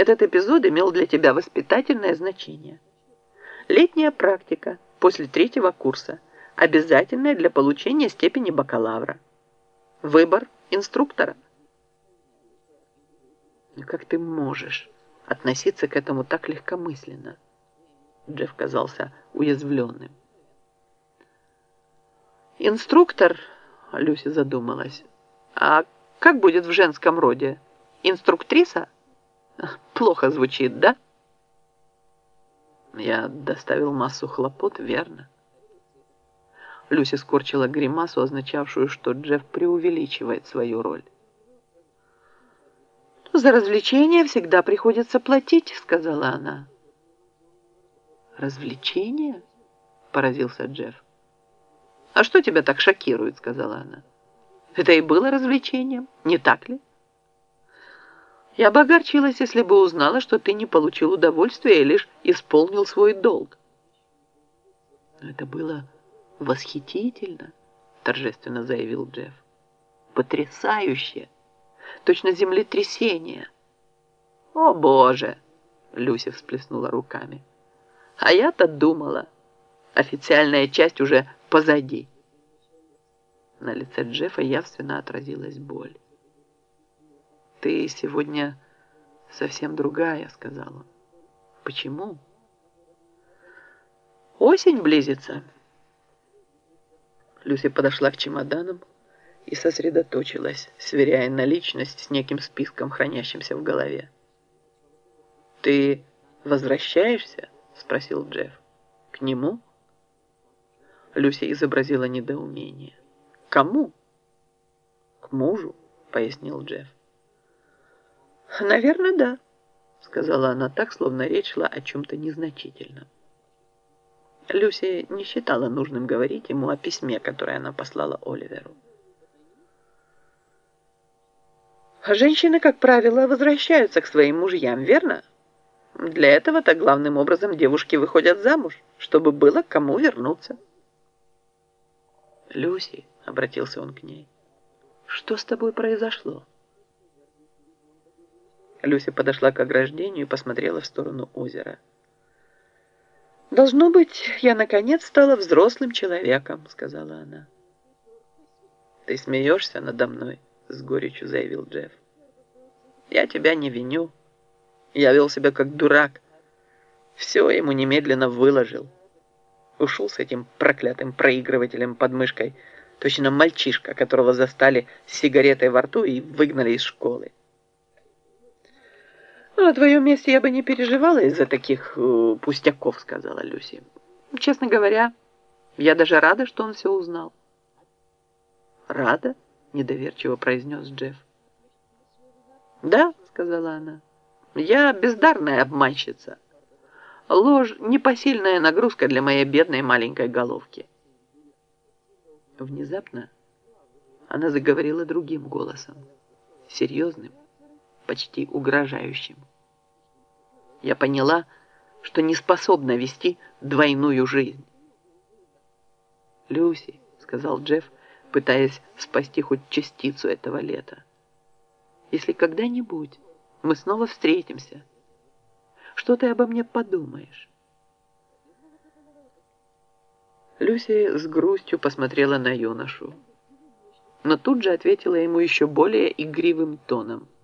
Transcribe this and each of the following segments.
Этот эпизод имел для тебя воспитательное значение. Летняя практика после третьего курса, обязательная для получения степени бакалавра. Выбор инструктора. Но как ты можешь относиться к этому так легкомысленно? Джефф казался уязвленным. Инструктор, Люси задумалась, а как будет в женском роде? Инструктриса? Плохо звучит, да? Я доставил массу хлопот, верно? Люси скорчила гримасу, означавшую, что Джефф преувеличивает свою роль. «За развлечения всегда приходится платить», — сказала она. «Развлечения?» — поразился Джефф. «А что тебя так шокирует?» — сказала она. «Это и было развлечением, не так ли?» Я бы огорчилась, если бы узнала, что ты не получил удовольствия и лишь исполнил свой долг. Это было восхитительно, торжественно заявил Джефф. Потрясающе! Точно землетрясение. О, Боже! Люся всплеснула руками. А я-то думала, официальная часть уже позади. На лице Джеффа явственно отразилась боль. «Ты сегодня совсем другая», — сказал он. «Почему?» «Осень близится». Люси подошла к чемоданам и сосредоточилась, сверяя наличность с неким списком, хранящимся в голове. «Ты возвращаешься?» — спросил Джефф. «К нему?» Люси изобразила недоумение. «Кому?» «К мужу», — пояснил Джефф. «Наверное, да», — сказала она так, словно речь шла о чем-то незначительном. Люси не считала нужным говорить ему о письме, которое она послала Оливеру. Женщины, как правило, возвращаются к своим мужьям, верно? Для этого-то главным образом девушки выходят замуж, чтобы было кому вернуться. «Люси», — обратился он к ней, — «что с тобой произошло?» Люся подошла к ограждению и посмотрела в сторону озера. «Должно быть, я наконец стала взрослым человеком», — сказала она. «Ты смеешься надо мной?» — с горечью заявил Джефф. «Я тебя не виню. Я вел себя как дурак. Все ему немедленно выложил. Ушел с этим проклятым проигрывателем под мышкой, точно мальчишка, которого застали с сигаретой во рту и выгнали из школы. «Ну, «На твоем месте я бы не переживала из-за таких э, пустяков», — сказала Люси. «Честно говоря, я даже рада, что он все узнал». «Рада?» — недоверчиво произнес Джефф. «Да», — сказала она, — «я бездарная обманщица. Ложь — непосильная нагрузка для моей бедной маленькой головки». Внезапно она заговорила другим голосом, серьезным, почти угрожающим. Я поняла, что не способна вести двойную жизнь. «Люси», — сказал Джефф, пытаясь спасти хоть частицу этого лета, «если когда-нибудь мы снова встретимся, что ты обо мне подумаешь?» Люси с грустью посмотрела на юношу, но тут же ответила ему еще более игривым тоном —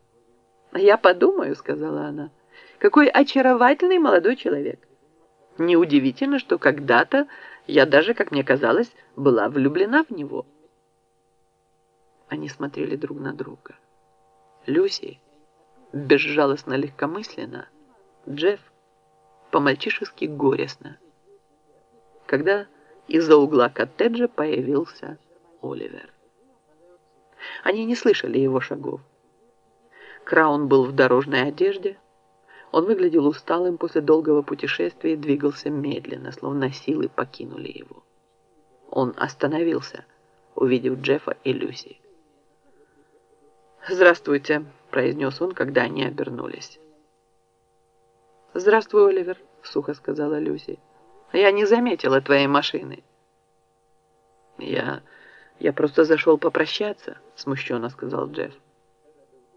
«Я подумаю», — сказала она. «Какой очаровательный молодой человек! Неудивительно, что когда-то я даже, как мне казалось, была влюблена в него». Они смотрели друг на друга. Люси безжалостно легкомысленно, Джефф по-мальчишески горестно. Когда из-за угла коттеджа появился Оливер. Они не слышали его шагов. Краун был в дорожной одежде. Он выглядел усталым после долгого путешествия и двигался медленно, словно силы покинули его. Он остановился, увидев Джеффа и Люси. «Здравствуйте», — произнес он, когда они обернулись. «Здравствуй, Оливер», — сухо сказала Люси. «Я не заметила твоей машины». «Я... я просто зашел попрощаться», — смущенно сказал Джефф.